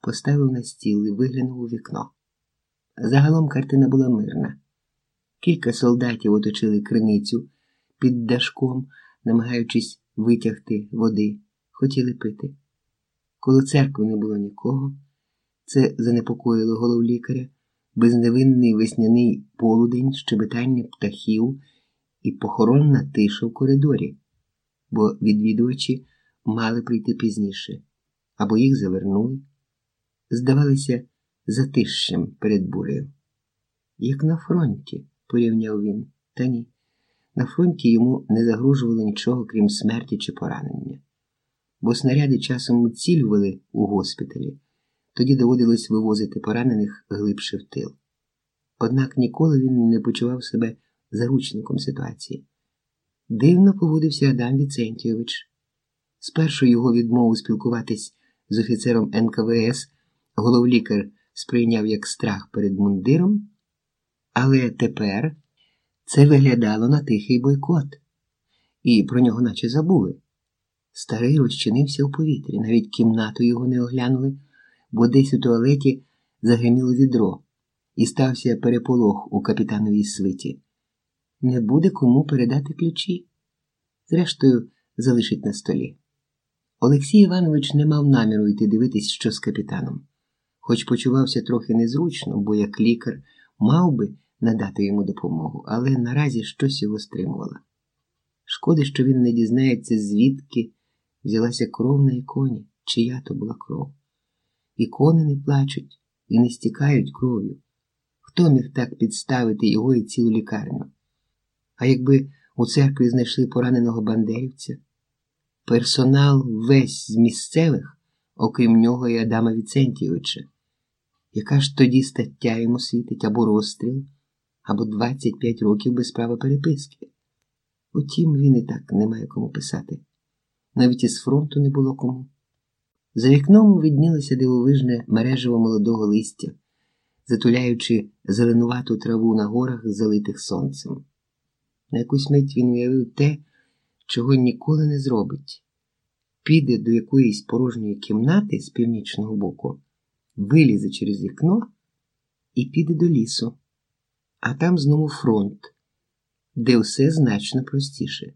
поставив на стіл і виглянув у вікно. Загалом картина була мирна. Кілька солдатів оточили криницю під дашком, намагаючись витягти води, хотіли пити. Коло церкви не було нікого. Це занепокоїло головлікаря, безневинний весняний полудень, щебетання птахів і похоронна тиша в коридорі, бо відвідувачі мали прийти пізніше, або їх завернули, здавалися затищем перед бурею. Як на фронті, порівняв він, та ні. На фронті йому не загрожувало нічого, крім смерті чи поранення, бо снаряди часом уцілювали у госпіталі, тоді доводилось вивозити поранених глибше в тил. Однак ніколи він не почував себе заручником ситуації. Дивно поводився Адам Віцентійович. Спершу його відмову спілкуватись з офіцером НКВС головлікар сприйняв як страх перед мундиром, але тепер це виглядало на тихий бойкот, і про нього наче забули. Старий розчинився у повітрі, навіть кімнату його не оглянули, бо десь у туалеті загриміло відро, і стався переполох у капітановій свиті. Не буде кому передати ключі. Зрештою, залишить на столі. Олексій Іванович не мав наміру йти дивитись, що з капітаном, хоч почувався трохи незручно, бо як лікар мав би надати йому допомогу, але наразі щось його стримувало. Шкода, що він не дізнається, звідки взялася кров на іконі, чия то була кров. Ікони не плачуть і не стікають кров'ю. Хто міг так підставити його і цілу лікарню? А якби у церкві знайшли пораненого бандерівця? Персонал весь з місцевих, окрім нього і Адама Віцентійовича. Яка ж тоді стаття йому світить або розстріл, або 25 років без права переписки? Утім, він і так не має кому писати. Навіть із фронту не було кому. За вікном виднілося дивовижне мережево молодого листя, затуляючи зеленувату траву на горах, залитих сонцем. На якусь мить він уявив те, чого ніколи не зробить. Піде до якоїсь порожньої кімнати з північного боку, вилізе через вікно і піде до лісу, а там знову фронт, де все значно простіше.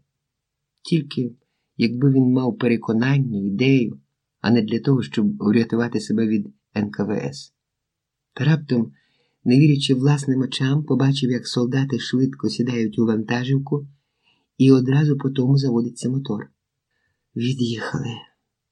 Тільки якби він мав переконання, ідею, а не для того, щоб врятувати себе від НКВС. Та раптом, не вірячи власним очам, побачив, як солдати швидко сідають у вантажівку, і одразу по тому заводиться мотор. Від'їхали.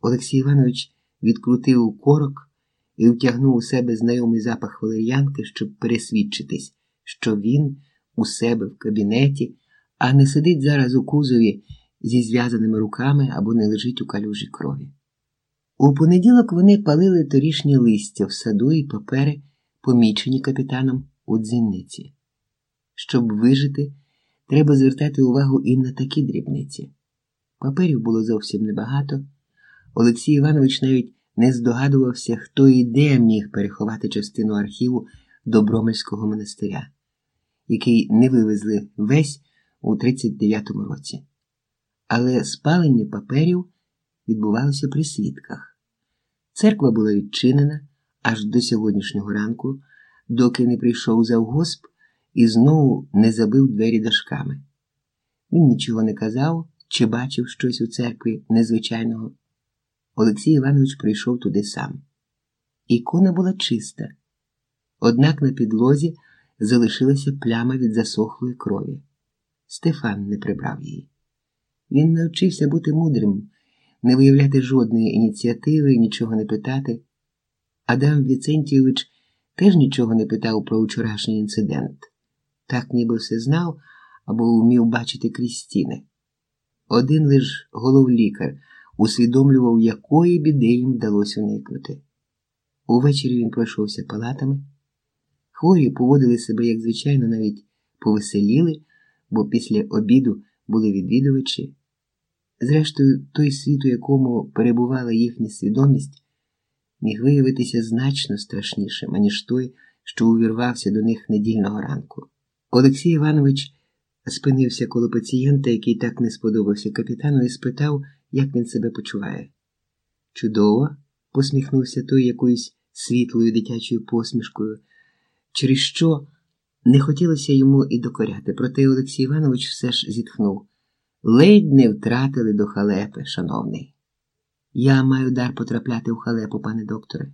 Олексій Іванович відкрутив корок і втягнув у себе знайомий запах валер'янки, щоб пересвідчитись, що він у себе в кабінеті, а не сидить зараз у кузові зі зв'язаними руками або не лежить у калюжі крові. У понеділок вони палили торішнє листя в саду і папери, помічені капітаном у дзвінниці. Щоб вижити, треба звертати увагу і на такі дрібниці. Паперів було зовсім небагато. Олексій Іванович навіть не здогадувався, хто і де міг переховати частину архіву Добромельського монастиря, який не вивезли весь у 39-му році. Але спалення паперів відбувалося при свідках. Церква була відчинена аж до сьогоднішнього ранку, доки не прийшов завгосп і знову не забив двері дошками. Він нічого не казав чи бачив щось у церкві незвичайного. Олексій Іванович прийшов туди сам. Ікона була чиста, однак на підлозі залишилася пляма від засохлої крові. Стефан не прибрав її. Він навчився бути мудрим, не виявляти жодної ініціативи, нічого не питати. Адам Віцентійович теж нічого не питав про вчорашній інцидент, так ніби все знав або вмів бачити крізь стіни. Один лиш головлікар усвідомлював, якої біди їм вдалося уникнути. Увечері він пройшовся палатами. Хворі поводили себе, як звичайно, навіть повеселіли, бо після обіду були відвідувачі. Зрештою, той світ, у якому перебувала їхня свідомість, міг виявитися значно страшнішим, аніж той, що увірвався до них недільного ранку. Олексій Іванович спинився коло пацієнта, який так не сподобався капітану, і спитав, як він себе почуває. Чудово, посміхнувся той якоюсь світлою дитячою посмішкою, через що не хотілося йому і докоряти, проте Олексій Іванович все ж зітхнув. Ледь не втратили до халепи, шановний. Я маю дар потрапляти в халепу, пане докторе.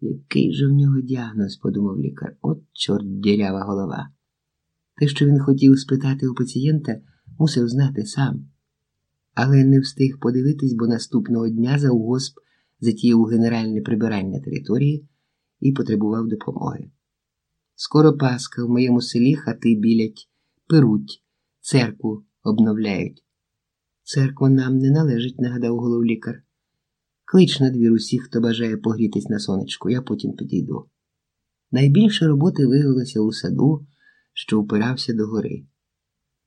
Який же в нього діагноз, подумав лікар, от чорт дірява голова. Те, що він хотів спитати у пацієнта, мусив знати сам, але не встиг подивитись, бо наступного дня завгосп затіяв генеральне прибирання території і потребував допомоги. Скоро Пасха в моєму селі хати білять, перуть, церкву обновляють. Церква нам не належить, нагадав головлікар. Клич на двір усіх, хто бажає погрітись на сонечку, я потім підійду. Найбільше роботи виявилося у саду, що упирався до гори.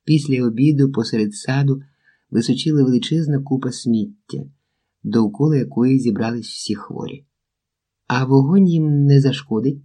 Після обіду посеред саду височила величезна купа сміття, довкола якої зібрались всі хворі. А вогонь їм не зашкодить.